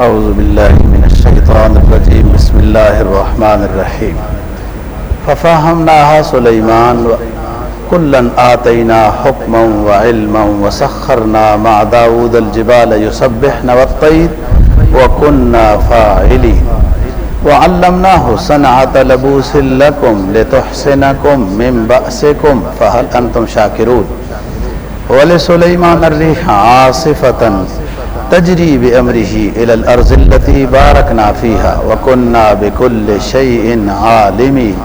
أعوذ بالله من الشيطان الرجيم. بسم الله الرحمن الرحيم. ففهمناها سليمان. كلا آتينا حكما وعلما وسخرنا مع داود الجبال يسبحن والطير وكنا فاعلين. وعلمناه صنعة لبوس لكم لتحسنكم من بأسكم، فهل أنتم شاكرون؟ ولسليمان الريح عاصفة تجري بأمره إلى الأرض التي باركنا فيها وكنا بكل شيء عالمين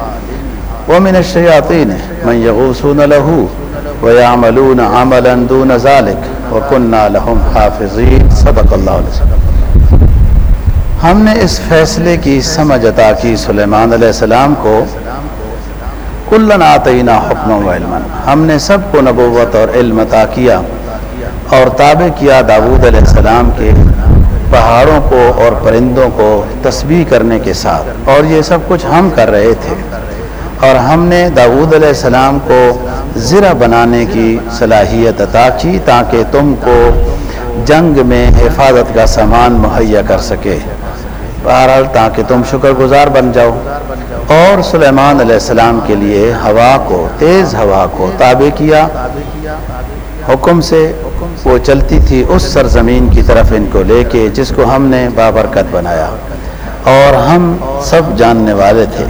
ومن الشياطين من يغوصون له ويعملون عملا دون ذلك وكنا لهم حافظين صدق الله العظيم ہم نے اس فیصلے کی سمجھ عطا کی سلیمان علیہ السلام کو. کلن آتینا حکم و علم ہم نے سب کو نبوت اور علم عطا کیا. اور تابع کیا داود علیہ السلام کے پہاڑوں کو اور پرندوں کو تسبیح کرنے کے ساتھ۔ اور یہ سب کچھ ہم کر رہے تھے۔ اور ہم نے داود علیہ السلام کو زرہ بنانے کی صلاحیت عطا کی تاکہ تم کو جنگ میں حفاظت کا سامان مہیا کر سکے۔ بہرحال تاکہ تم شکر گزار بن جاؤ۔ اور سلیمان علیہ السلام کے لیے ہوا کو، تیز ہوا کو تابع کیا۔ حکم سے وہ چلتی تھی اس سرزمین کی طرف ان کو لے کے جس کو ہم نے بابرکت بنایا اور ہم سب جاننے والے تھے۔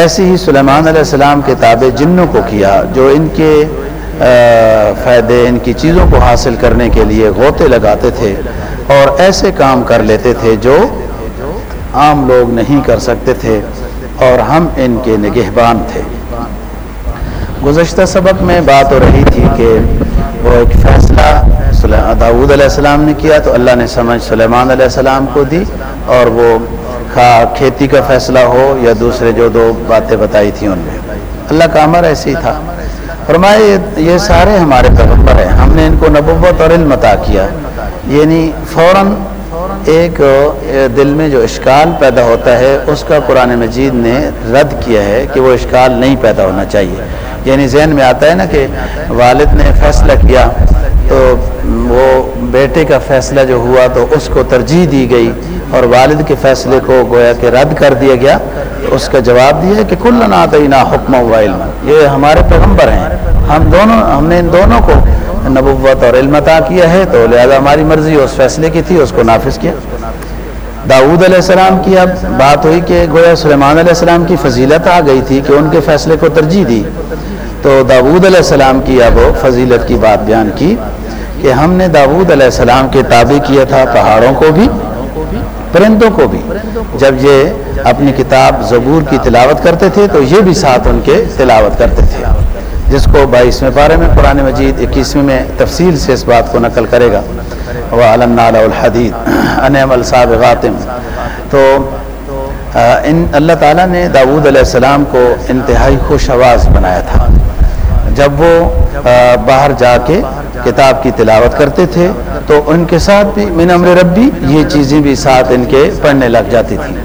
ایسے ہی سلیمان علیہ السلام کے تابع جنوں کو کیا جو ان کے فائدے، ان کی چیزوں کو حاصل کرنے کے لیے غوطے لگاتے تھے اور ایسے کام کر لیتے تھے جو عام لوگ نہیں کر سکتے تھے اور ہم ان کے نگہبان تھے۔ گزشتہ سبق میں بات ہو رہی تھی کہ وہ ایک فیصلہ داود علیہ السلام نے کیا تو اللہ نے سمجھ سلیمان علیہ السلام کو دی اور وہ کھیتی کا فیصلہ ہو یا دوسرے جو دو باتیں بتائی تھیں ان میں۔ اللہ کا امر ایسے ہی تھا۔ فرمائے یہ سارے ہمارے پیغمبر ہیں۔ ہم نے ان کو نبوت اور علم عطا کیا۔ یعنی فوراً ایک دل میں جو اشکال پیدا ہوتا ہے، اس کا قرآن مجید نے رد کیا ہے کہ وہ اشکال نہیں پیدا ہونا چاہیے۔ یعنی ذہن میں آتا ہے نا کہ والد نے فیصلہ کیا تو وہ بیٹے کا فیصلہ جو ہوا تو اس کو ترجیح دی گئی اور والد کے فیصلے کو گویا کہ رد کر دیا گیا تو اس کا جواب دیا کہ کل نعطینہ حکم و علم یہ ہمارے پیغمبر ہیں۔ ہم دونوں، ہم نے ان دونوں کو نبوت اور علم عطا کیا ہے تو لہذا ہماری مرضی اس فیصلے کی تھی، اس کو نافذ کیا۔ داود علیہ السلام کی اب بات ہوئی کہ گویا سلیمان علیہ السلام کی فضیلت آ گئی تھی کہ ان کے فیصلے کو ترجیح دی۔ تو داود علیہ السلام کی اب فضیلت کی بات بیان کی کہ ہم نے داود علیہ السلام کے تابع کیا تھا پہاڑوں کو بھی، پرندوں کو بھی۔ جب یہ اپنی کتاب زبور کی تلاوت کرتے تھے تو یہ بھی ساتھ ان کے تلاوت کرتے تھے۔ جس کو بائیسویں پارے میں قرآن مجید، اکیسویں میں تفصیل سے اس بات کو نقل کرے گا۔ وہ علم الحدید انم الصاب غاتم تو ان، اللہ تعالیٰ نے داود علیہ السلام کو انتہائی خوش آواز بنایا تھا۔ جب وہ باہر جا کے کتاب کی تلاوت کرتے تھے تو ان کے ساتھ بھی من امر ربی یہ چیزیں بھی ساتھ ان کے پڑھنے لگ جاتی تھیں۔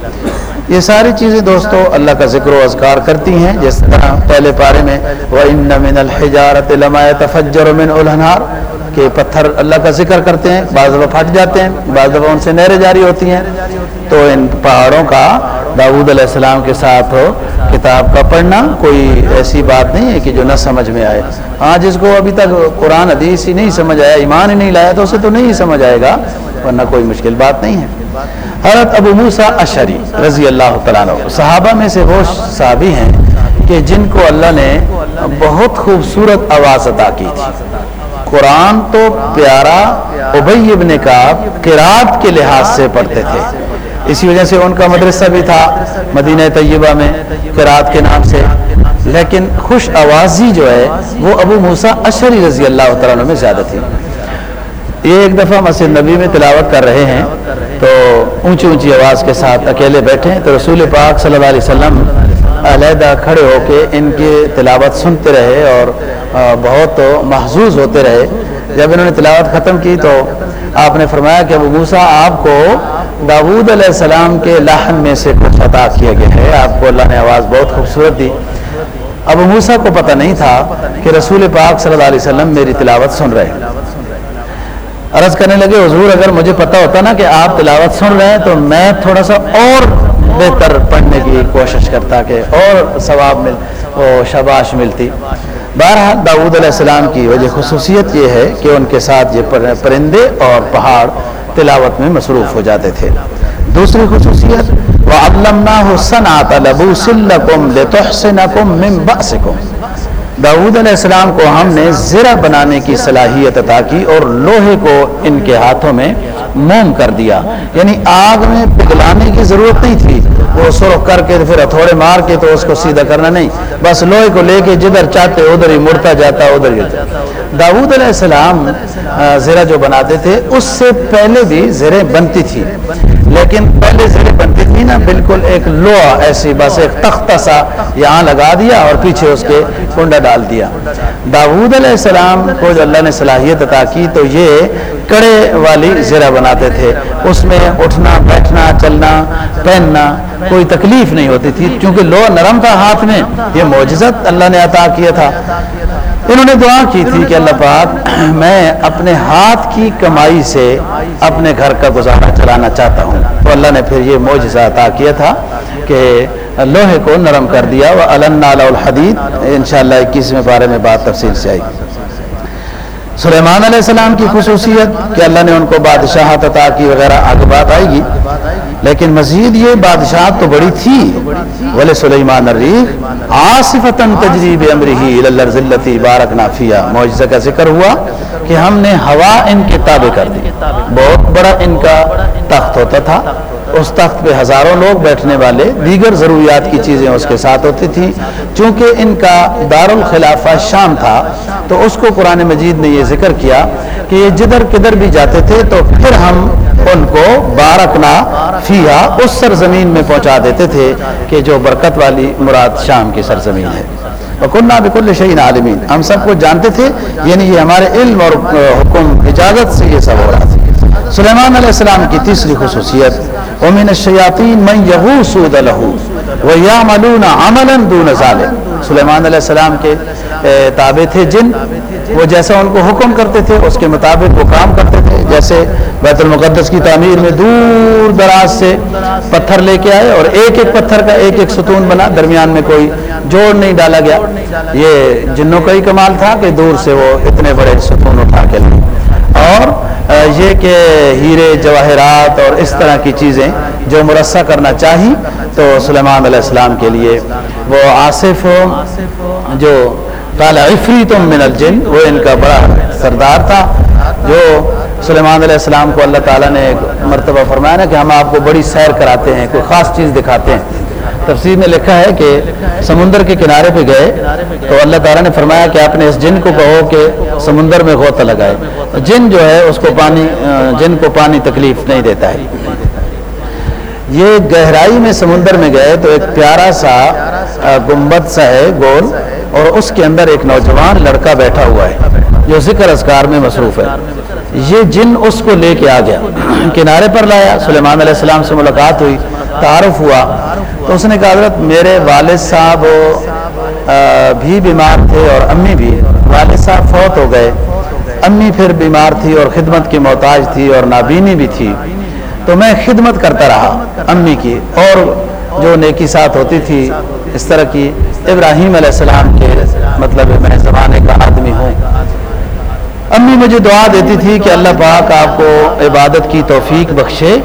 یہ ساری چیزیں دوستو اللہ کا ذکر و اذکار کرتی ہیں جس طرح پہلے پارے میں وَإِنَّ مِنَ الْحِجَارَةِ لَمَا يَتَفَجَّرُ مِنْ الْحَنَارِ کہ پتھر اللہ کا ذکر کرتے ہیں بعض دفعہ پھٹ جاتے ہیں بعض دفعہ ان سے نہریں جاری ہوتی ہیں۔ تو ان پہاڑوں کا داود علیہ السلام کے ساتھ کتاب کا پڑھنا کوئی ایسی بات نہیں ہے کہ جو نہ سمجھ میں آئے۔ ہاں جس کو ابھی تک قرآن حدیث ہی نہیں سمجھ آیا، ایمان ہی نہیں لایا تو اسے تو نہیں سمجھ آئے گا، ورنہ کوئی مشکل بات نہیں ہے۔ حضرت ابو موسا اشری رضی اللہ تعالیٰ صحابہ میں سے وہ صحابی ہیں کہ جن کو اللہ نے بہت خوبصورت آواز عطا کی تھی۔ قرآن تو پیارا ابئی ابن کا قرآت کے لحاظ سے پڑھتے تھے۔ اسی وجہ سے ان کا مدرسہ بھی تھا مدینہ طیبہ میں قرآت کے نام سے۔ لیکن خوش آوازی جو ہے، وہ ابو موسا اشری رضی اللہ تعالیٰ میں زیادہ تھی۔ یہ ایک دفعہ مسجد نبی میں تلاوت کر رہے ہیں، تو اونچی اونچی آواز کے ساتھ اکیلے بیٹھے تو رسول پاک صلی اللہ علیہ وسلم علیحدہ کھڑے ہو کے ان کی تلاوت سنتے رہے اور بہت محظوظ ہوتے رہے۔ جب انہوں نے تلاوت ختم کی تو آپ نے فرمایا کہ ابو موسا آپ کو داود علیہ السلام کے لاہن میں سے کچھ عطا کیا گیا ہے آپ کو اللہ نے آواز بہت خوبصورت دی۔ ابو موسا کو پتہ نہیں تھا کہ رسول پاک صلی اللہ علیہ وسلم میری تلاوت سن رہے ہیں۔ عرض کرنے لگے، حضور، اگر مجھے پتا ہوتا نا کہ آپ تلاوت سن رہے ہیں، تو میں تھوڑا سا اور بہتر پڑھنے کی کوشش کرتا کہ اور ثواب مل، وہ شباش ملتی۔ بہرحال داود علیہ السلام کی وجہ خصوصیت یہ ہے کہ ان کے ساتھ یہ پرندے اور پہاڑ تلاوت میں مصروف ہو جاتے تھے۔ دوسری خصوصیت، وَعَلَّمْنَاهُ صَنْعَةَ لَبُوسٍ لَكُمْ لِتُحْسِنَكُمْ مِنْ بَأْسِكُمْ۔ داود علیہ السلام کو ہم نے زرہ بنانے کی صلاحیت عطا کی اور لوہے کو ان کے ہاتھوں میں موم کر دیا۔ یعنی آگ میں پگلانے کی ضرورت نہیں تھی۔ وہ سرخ کر کے پھر ہتھوڑے مار کے تو اس کو سیدھا کرنا نہیں۔ بس لوہے کو لے کے جدھر چاہتے ادھر ہی مڑتا جاتا، ادھر ہی داود علیہ السلام زرہ جو بناتے تھے اس سے پہلے بھی زریں بنتی تھی لیکن پہلے زریں بنتی تھی نا بالکل ایک لوہا ایسی بس ایک تختہ سا یہاں لگا دیا اور پیچھے اس کے کنڈا ڈال دیا۔ داود علیہ السلام کو جو اللہ نے صلاحیت عطا کی تو یہ کڑے والی زرہ بناتے تھے۔ اس میں اٹھنا بیٹھنا چلنا پہننا کوئی تکلیف نہیں ہوتی تھی کیونکہ لو نرم تھا ہاتھ میں۔ یہ معجزت اللہ نے عطا کیا تھا۔ انہوں نے دعا کی تھی کہ اللہ پاک میں اپنے ہاتھ کی کمائی سے اپنے گھر کا گزارا چلانا چاہتا ہوں۔ تو اللہ نے پھر یہ معجزہ عطا کیا تھا کہ لوہے کو نرم کر دیا۔ وہ الحدید ان شاء اللہ اکیسویں بارے میں بات تفصیل سے آئی۔ سلیمان علیہ السلام کی خصوصیت کہ اللہ نے ان کو بادشاہت عطا کی وغیرہ آگے بات آئے گی لیکن مزید یہ بادشاہت تو بڑی تھی۔ ولی سلیمان الریح آصفتاً تجریب امرہی الالرزلتی بارک نافیہ معجزہ کا ذکر ہوا کہ ہم نے ہوا ان کے تابع کر دی۔ بہت بڑا ان کا تخت ہوتا تھا۔ اس تخت پہ ہزاروں لوگ بیٹھنے والے دیگر ضروریات کی چیزیں اس کے ساتھ ہوتی تھی چونکہ ان کا دار الخلافہ شام تھا، تو اس کو قرآن مجید نے یہ ذکر کیا کہ یہ جدھر کدھر بھی جاتے تھے، تو پھر ہم ان کو بارکنا فیا اس سرزمین میں پہنچا دیتے تھے کہ جو برکت والی مراد شام کی سرزمین ہے۔ وکنہ بکل شہین عالمین ہم سب کو جانتے تھے یعنی یہ ہمارے علم اور حکم اجازت سے یہ سب ہو رہا تھا۔ سلیمان علیہ السلام کی تیسری خصوصیت، ومن الشیاطین من یغوسود لہو ویعملون عملا دون ظالم سلیمان علیہ السلام کے تابع تھے جن، وہ جیسا ان کو حکم کرتے تھے، اس کے مطابق وہ کام کرتے تھے۔ جیسے بیت المقدس کی تعمیر میں دور دراز سے پتھر لے کے آئے اور ایک ایک پتھر کا ایک ایک ستون بنا، درمیان میں کوئی جوڑ نہیں ڈالا گیا۔ یہ جنوں کا ہی کمال تھا کہ دور سے وہ اتنے بڑے ستون اٹھا کے لیں یہ کہ ہیرے، جواہرات اور اس طرح کی چیزیں جو مرسہ کرنا چاہی تو سلیمان علیہ السلام کے لیے۔ وہ آصف جو کالا عفریت من الجن، وہ ان کا بڑا سردار تھا، جو سلیمان علیہ السلام کو اللہ تعالیٰ نے ایک مرتبہ فرمایا نا کہ ہم آپ کو بڑی سیر کراتے ہیں، کوئی خاص چیز دکھاتے ہیں۔ تفسیر میں لکھا ہے کہ سمندر کے کنارے پہ گئے تو اللہ تعالیٰ نے فرمایا کہ آپ نے اس جن کو کہو کہ سمندر میں غوطہ لگائے۔ جن جو ہے اس کو پانی، جن کو پانی تکلیف نہیں دیتا ہے۔ یہ گہرائی میں سمندر میں گئے تو ایک پیارا سا گنبد سا ہے، گول۔ اور اس کے اندر ایک نوجوان لڑکا بیٹھا ہوا ہے، جو ذکر اذکار میں مصروف ہے۔ یہ جن اس کو لے کے آ گیا۔ کنارے پر لایا، سلیمان علیہ السلام سے ملاقات ہوئی۔ تعارف ہوا تو اس نے کہا، حضرت، میرے والد صاحب بھی بیمار تھے اور امی بھی۔ والد صاحب فوت ہو گئے۔ امی پھر بیمار تھی اور خدمت کی محتاج تھی اور نابینی بھی تھی۔ تو میں خدمت کرتا رہا امی کی۔ اور جو نیکی ساتھ ہوتی تھی اس طرح کی، ابراہیم علیہ السلام کے مطلب میں زمانے کا آدمی ہوں۔ امی مجھے دعا دیتی تھی کہ اللہ پاک آپ کو عبادت کی توفیق بخشے،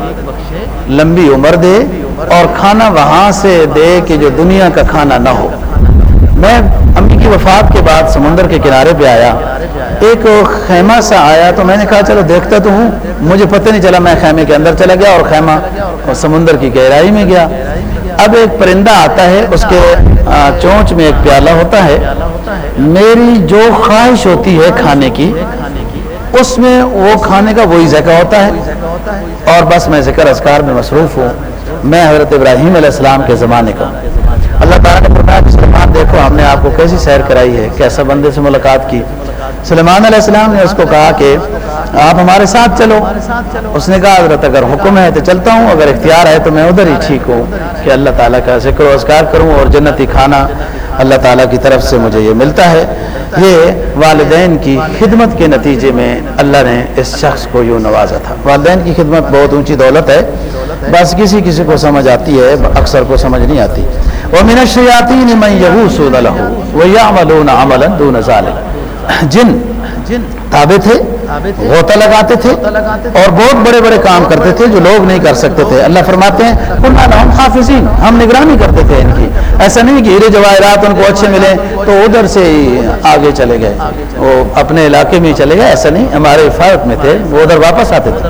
لمبی عمر دے۔ اور کھانا وہاں سے دے کہ جو دنیا کا کھانا نہ ہو۔ میں امی کی وفات کے بعد سمندر کے کنارے پہ آیا۔ ایک خیمہ سا آیا تو میں نے کہا، چلو دیکھتا تو ہوں۔ مجھے پتہ نہیں چلا میں خیمے کے اندر چلا گیا اور خیمہ سمندر کی گہرائی میں گیا۔ اب ایک پرندہ آتا ہے، اس کے چونچ میں ایک پیالہ ہوتا ہے۔ میری جو خواہش ہوتی ہے کھانے کی، اس میں وہ کھانے کا وہی ذکر ہوتا ہے۔ اور بس میں ذکر اذکار میں مصروف ہوں۔ میں حضرت ابراہیم علیہ السلام کے زمانے کا۔ اللہ تعالیٰ نے فرمایا کہ سلمان دیکھو، ہم نے آپ کو کیسی سیر کرائی ہے، کیسا بندے سے ملاقات کی۔ سلیمان علیہ السلام نے اس کو کہا کہ آپ ہمارے ساتھ چلو۔ اس نے کہا، حضرت اگر حکم ہے تو چلتا ہوں، اگر اختیار ہے تو میں ادھر ہی ٹھیک ہوں۔ کہ اللہ تعالیٰ کا ذکر و اذکار کروں اور جنتی کھانا اللہ تعالیٰ کی طرف سے مجھے یہ ملتا ہے۔ یہ والدین کی خدمت کے نتیجے میں اللہ نے اس شخص کو یوں نوازا تھا۔ والدین کی خدمت بہت اونچی دولت ہے۔ بس کسی کسی کو سمجھ آتی ہے، اکثر کو سمجھ نہیں آتی. ومن الشیاطین من یغوسون له ویعملون عملا دون ذلك. جن تابع تھے، غوطہ لگاتے تھے اور بہت بڑے بڑے کام کرتے تھے جو لوگ نہیں کر سکتے تھے. اللہ فرماتے ہیں کننا لهم حافظین ہم نگرانی کرتے تھے ان کی. ایسا نہیں کہ ہیرے جواہرات ان کو اچھے ملے تو ادھر سے ہی آگے چلے گئے. وہ اپنے علاقے میں ہی چلے گئے، ایسا نہیں، ہمارے حفاظت میں تھے، وہ ادھر واپس آتے تھے.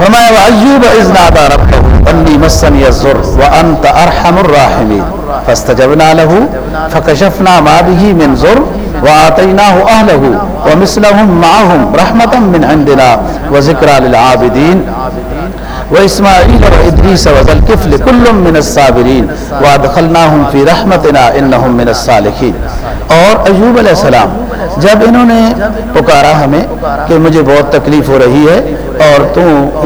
فرمایا، وَأَيُّوبَ إِذْ نَادَى رَبَّهُ أَنِّي مَسَّنِيَ الضُّرُّ وَأَنْتَ أَرْحَمُ الرَّاحِمِينَ فَاسْتَجَبْنَا لَهُ، فَكَشَفْنَا مَا بِهِ مِنْ ضُرٍّ وَآتَيْنَاهُ أَهْلَهُ، وَمِثْلَهُمْ مَعَهُمْ رَحْمَةً مِنْ عِنْدِنَا وَذِكْرَى لِلْعَابِدِينَ. وإسماعيل وإدريس وذا الكفل كل من الصابرين وادخلناهم في رحمتنا إنهم من الصالحين. اور ایوب علیہ السلام، جب انہوں نے پکارا ہمیں کہ مجھے بہت تکلیف ہو رہی ہے اور تو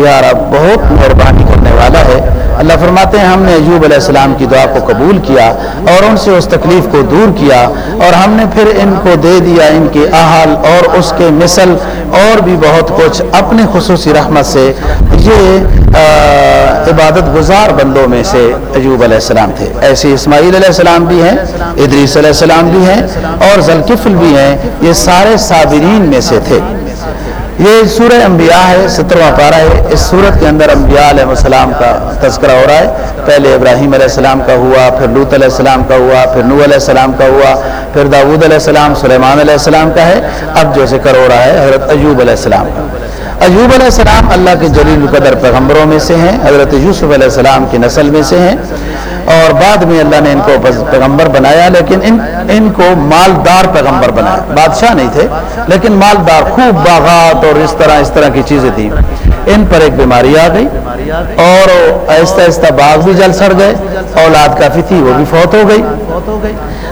یار اب بہت مہربانی کرنے والا ہے۔ اللہ فرماتے ہیں، ہم نے ایوب علیہ السلام کی دعا کو قبول کیا اور ان سے اس تکلیف کو دور کیا اور ہم نے پھر ان کو دے دیا ان کے احل اور اس کے مثل اور بھی بہت کچھ اپنے خصوصی رحمت سے۔ یہ عبادت گزار بندوں میں سے ایوب علیہ السلام تھے۔ ایسے اسماعیل علیہ السلام بھی ہیں، ادریس علیہ السلام بھی ہیں اور ذلکفل بھی ہیں۔ یہ سارے صابرین میں سے تھے۔ یہ سورہ انبیاء ہے، سترواں پارہ ہے۔ اس سورت کے اندر انبیاء علیہ السلام کا تذکرہ ہو رہا ہے۔ پہلے ابراہیم علیہ السلام کا ہوا، پھر لوت علیہ السلام کا ہوا، پھر نو علیہ السلام کا ہوا، پھر داود علیہ السلام، سلیمان علیہ السلام کا ہے۔ اب جو ذکر ہو رہا ہے، حضرت ایوب علیہ السلام کا۔ ایوب علیہ السلام اللہ کے جلیل القدر پیغمبروں میں سے ہیں، حضرت یوسف علیہ السلام کی نسل میں سے ہیں۔ اور بعد میں اللہ نے ان کو پیغمبر بنایا، لیکن ان ان کو مالدار پیغمبر بنایا۔ بادشاہ نہیں تھے، لیکن مالدار خوب باغات اور اس طرح اس طرح کی چیزیں تھیں۔ ان پر ایک بیماری آ گئی اور آہستہ آہستہ باغ بھی جل سڑ گئے۔ اولاد کافی تھی، وہ بھی فوت ہو گئی۔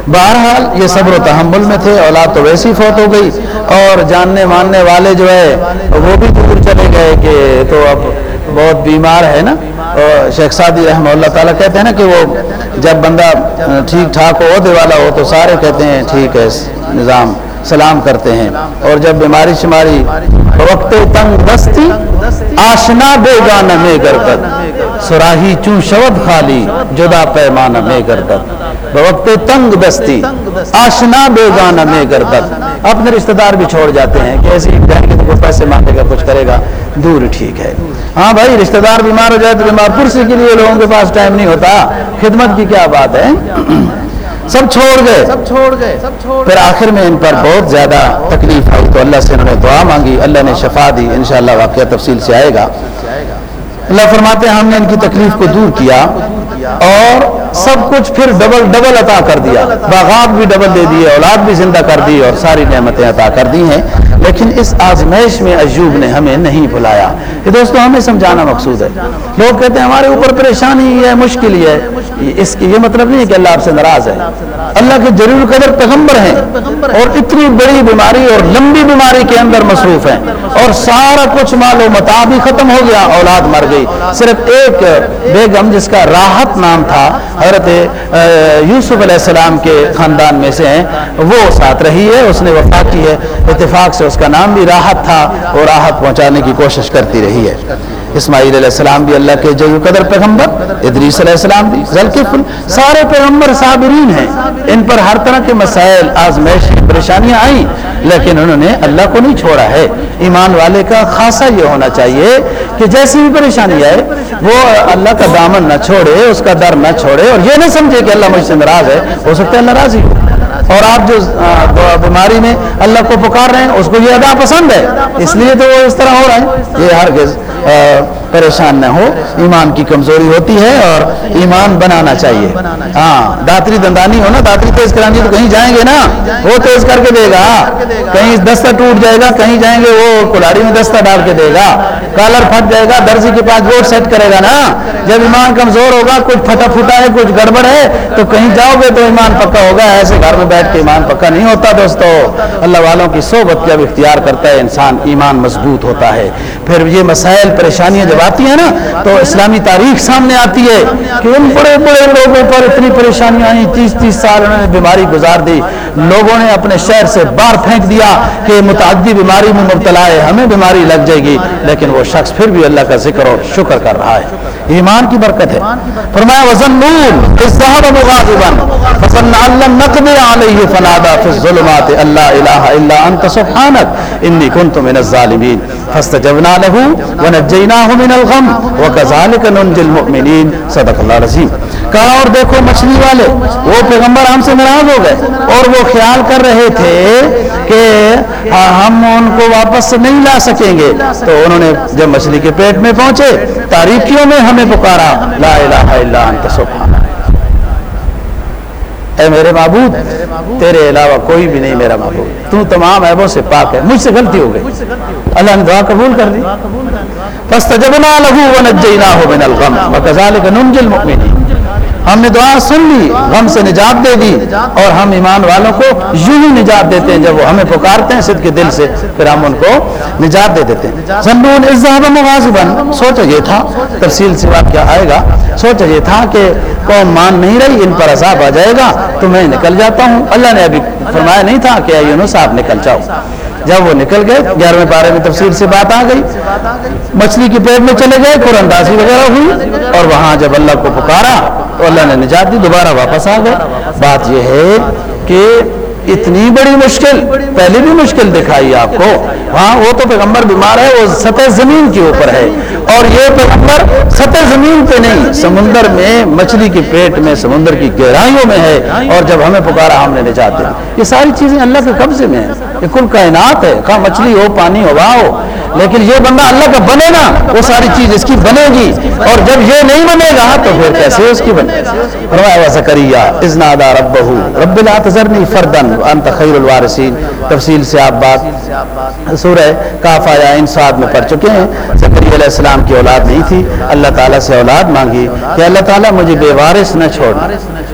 بہرحال یہ صبر و تحمل میں تھے، اولاد تو ویسی فوت ہو گئی۔ اور جاننے ماننے والے جو ہے، وہ بھی دور چلے گئے کہ تو اب بہت بیمار ہے نا۔ شیخ سعدی رحمہ اللہ تعالیٰ کہتے ہیں نا کہ وہ جب بندہ ٹھیک ٹھاک ہو، عہدے والا ہو تو سارے کہتے ہیں ٹھیک ہے، نظام سلام کرتے ہیں۔ اور جب بیماری شماری وقت تنگ دستی، آشنا بے گانا میں گردت سراہی چون شود خالی، جدا پیمانہ میں گردت وقت تنگ دستی، آشنا بے گانا میں گردت اپنے رشتہ دار بھی چھوڑ جاتے ہیں کہ ایسے جائیں گے تو کوئی پیسے مانگے گا کچھ کرے گا دور ٹھیک ہے۔ ہاں بھائی رشتہ دار بیمار ہو جائے تو بیمار پرسی کے لیے لوگوں کے پاس ٹائم نہیں ہوتا۔ خدمت کی کیا بات ہے؟ سب چھوڑ گئے سب چھوڑ گئے۔ پھر آخر میں ان پر بہت زیادہ تکلیف آئی تو اللہ سے انہوں نے دعا مانگی اللہ نے شفا دی انشاءاللہ واقعہ تفصیل سے آئے گا۔ اللہ فرماتے ہیں ہم نے ان کی تکلیف کو دور کیا اور سب کچھ پھر ڈبل ڈبل عطا کر دیا۔ باغات بھی ڈبل دے دیے اولاد بھی زندہ کر دی اور ساری نعمتیں عطا کر دی ہیں۔ لیکن اس آزمائش میں ایوب نے ہمیں نہیں بھلایا یہ دوستو، ہمیں سمجھانا مقصود ہے۔ لوگ کہتے ہیں، ہمارے اوپر پریشانی ہے، مشکل ہے۔ اس کی، یہ مطلب نہیں ہے کہ اللہ آپ سے ناراض ہے۔ اللہ کے ضرور قدر پیغمبر ہیں اور اتنی بڑی بیماری اور لمبی بیماری کے اندر مصروف ہیں۔ اور سارا کچھ مال و متا بھی ختم ہو گیا، اولاد مر گئی۔ صرف ایک بیگم، جس کا راحت نام تھا، حضرت یوسف علیہ السلام کے خاندان میں سے ہیں، وہ ساتھ رہی ہے، اس نے وفا کی ہے۔ اتفاق سے اس کا نام بھی راحت تھا اور راحت پہنچانے کی کوشش کرتی رہی ہے۔ اسماعیل علیہ السلام بھی اللہ کے جو قدر پیغمبر، ادریس علیہ السلام بھی ذلکفل سارے پیغمبر صابرین ہیں۔ ان پر ہر طرح کے مسائل آزمائش پریشانیاں آئیں، لیکن انہوں نے اللہ کو نہیں چھوڑا ہے۔ ایمان والے کا خاصا یہ ہونا چاہیے کہ جیسی بھی پریشانی آئے، وہ اللہ کا دامن نہ چھوڑے، اس کا در نہ چھوڑے اور یہ نہ سمجھے کہ اللہ مجھ سے ناراض ہے۔ ہو سکتا ہے اللہ راضی ہو اور آپ جو بیماری میں اللہ کو پکار رہے ہیں، اس کو یہ ادا پسند ہے۔ اس لیے تو وہ اس طرح ہو رہا ہے۔ یہ ہرگز پریشان نہ ہو، ایمان کی کمزوری ہوتی ہے اور ایمان بنانا چاہیے۔ ہاں داتری دندانی ہو نا داتری تیز کرانی تو کہیں جائیں گے نا۔ وہ تیز کر کے دے گا۔ کہیں دستہ ٹوٹ جائے گا، کہیں جائیں گے، وہ کلاڑی میں دستہ ڈال کے دے گا۔ کالر پھٹ جائے گا، درزی کے پاس گوٹ سیٹ کرے گا نا۔ جب ایمان کمزور ہوگا، کچھ پھٹا پھٹا ہے، کچھ گڑبڑ ہے، تو کہیں جاؤ گے تو ایمان پکا ہوگا۔ ایسے گھر میں بیٹھ کے ایمان پکا نہیں ہوتا دوستو۔ اللہ والوں کی صحبت جب اختیار کرتا ہے، انسان ایمان مضبوط ہوتا ہے۔ پھر یہ مسائل، پریشانیاں جب آتی ہیں نا، تو اسلامی تاریخ سامنے آتی ہے کہ ان بڑے بڑے لوگوں پر اتنی پریشانیاں آئیں، تیس تیس سال انہوں نے بیماری گزار دی۔ لوگوں نے اپنے شہر سے باہر پھینک دیا کہ متعدی بیماری میں مبتلا ہے، ہمیں بیماری لگ جائے گی۔ لیکن وہ شخص پھر بھی اللہ کا ذکر اور شکر کر رہا ہے۔ ایمان کی برکت ہے۔ فرمایا وزن نون الظهر مغاضبا۔ فظن ان لم نقضي عليه فنادى في الظلمات الا اله الا انت سبحانك اني كنت من الظالمين۔ فاستجبنا له ونجيناه من من الغم وكذلك ننجي المؤمنين صدق الله العظيم کہا اور دیکھو مچھلی والے، وہ پیغمبر ہم سے ناراض ہو گئے اور وہ خیال کر رہے تھے کہ ہم ان کو واپس سے نہیں لا سکیں گے۔ تو انہوں نے جب مچھلی کے پیٹ میں پہنچے تاریخیوں میں ہمیں پکارا؟ لا الہ الا انت، سبحان اے میرے معبود، تیرے علاوہ کوئی بھی نہیں میرا معبود۔ تو تمام عیبوں سے پاک ہے۔ مجھ سے غلطی ہو گئی۔ اللہ نے دعا قبول کر دی فاستجبنا له ونجيناه من الغم۔ وكذلك ننجي المؤمنين ہم نے دعا سن لی، غم سے نجات دے دی اور ہم ایمان والوں کو یوں ہی نجات دیتے ہیں جب وہ ہمیں پکارتے ہیں صدق دل سے، پھر ہم ان کو نجات دے دیتے ہیں۔ زنون اذهب مغاظبا سوچا یہ تھا، تفصیل سے بات کیا آئے گا، سوچا یہ تھا کہ قوم مان نہیں رہی، ان پر عذاب آ جائے گا، تو میں نکل جاتا ہوں۔ اللہ نے ابھی فرمایا نہیں تھا کہ یونس آپ نکل جاؤ۔ جب وہ نکل گئے، گیارہویں بارے میں تفصیل سے بات آ گئی۔ مچھلی کے پیٹ میں چلے گئے قرآن اندازی وغیرہ ہوئی اور وہاں جب اللہ کو پکارا تو اللہ نے نجات دی، دوبارہ واپس آ گئے۔ بات یہ ہے کہ اتنی بڑی مشکل، پہلے بھی مشکل دکھائی آپ کو۔ ہاں وہ تو پیغمبر بیمار ہے، وہ سطح زمین کے اوپر ہے۔ اور یہ پیغمبر سطح زمین پہ نہیں، سمندر میں، مچھلی کے پیٹ میں، سمندر کی گہرائیوں میں ہے۔ اور جب ہمیں پکارا، ہم نے نجات دی یہ ساری چیزیں اللہ کے قبضے میں ہیں۔ یہ کل کائنات ہے۔ کہاں مچھلی ہو، پانی ہو ہوا ہو۔ لیکن یہ بندہ اللہ کا بنے نا، وہ ساری چیز اس کی بنے گی۔ اور جب یہ نہیں بنے گا، تو پھر کیسے اس کی بنے فرمایا زکریا ازنادا ربہ۔ رب، لا تذرنی فردن انت خیر الوارثین۔ تفصیل سے آپ بات، سورہ کاف آیا، ان ساتھ میں پڑھ چکے ہیں۔ زکریا علیہ السلام کی اولاد نہیں تھی۔ اللہ تعالیٰ سے اولاد مانگی کہ اللہ تعالیٰ مجھے بے وارث نہ چھوڑ۔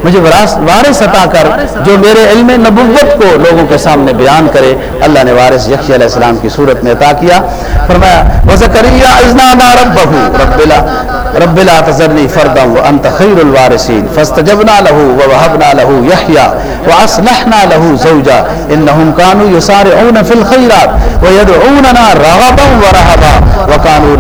مجھے وارث عطا کر، جو میرے علم نبوت کو لوگوں کے سامنے بیان کرے۔ اللہ نے وارث یکشی علیہ السلام کی صورت میں عطا کیا۔ فرمایا وزکریا ازنادا ربہ رب لا رب لا تذرنی فردا وانت خیر الوارثین فاستجبنا له ووهبنا له يحيى واصلحنا له زوجا انهم كانوا يسارعون في الخيرات ويدعوننا رغبا ورهبا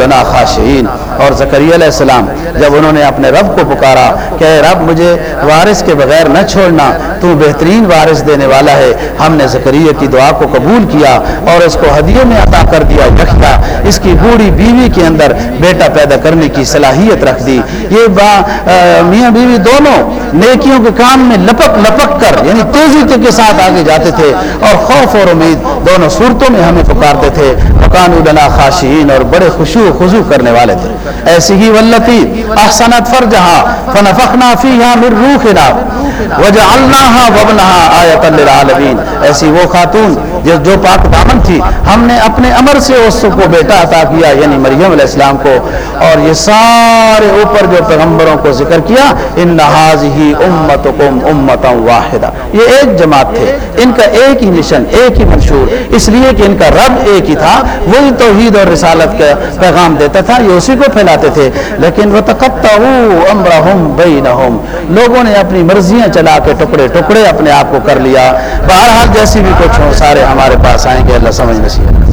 وكانوا لنا خاشعين اور زکریا علیہ السلام جب انہوں نے اپنے رب کو پکارا کہ رب، مجھے وارث کے بغیر نہ چھوڑنا، تو بہترین وارث دینے والا ہے۔ ہم نے زکریہ کی دعا کو قبول کیا اور اس کو ہدیوں میں عطا کر دیا رکھتا اس کی بوڑھی بیوی کے اندر بیٹا پیدا کرنے کی صلاحیت رکھ دی۔ یہ با میاں بیوی دونوں نیکیوں کے کام میں لپک لپک کر یعنی تیزی کے ساتھ آگے جاتے تھے اور خوف اور امید دونوں صورتوں میں ہمیں پکارتے تھے۔ مکان لنا خاشین اور بڑے خوشو خضو کرنے والے تھے۔ ایسی ہی ولتی احسنت فرجہا، فنفخنا فیہا من روحنا، وجعلناہا وابنہا آیتا للعالمین۔ ایسی وہ خاتون جو پاک دامن تھی، ہم نے اپنے امر سے اس کو بیٹا عطا کیا یعنی مریم علیہ السلام کو۔ اور یہ سارے اوپر جو پیغمبروں کو ذکر کیا، ان هذه امتکم امتا واحدہ یہ ایک جماعت تھے، ان کا ایک ہی مشن، ایک ہی منشور۔ اس لیے کہ ان کا رب ایک ہی تھا، وہی توحید اور رسالت کا پیغام دیتا تھا، یہ اسی کو پھیلاتے تھے۔ لیکن وہ بینہم لوگوں نے اپنی مرضیاں چلا کے ٹکڑے ٹکڑے اپنے آپ کو کر لیا۔ بہرحال جیسی بھی کچھ ہو سارے ہم ہمارے پاس آئیں گے اللہ سمجھ نصیحت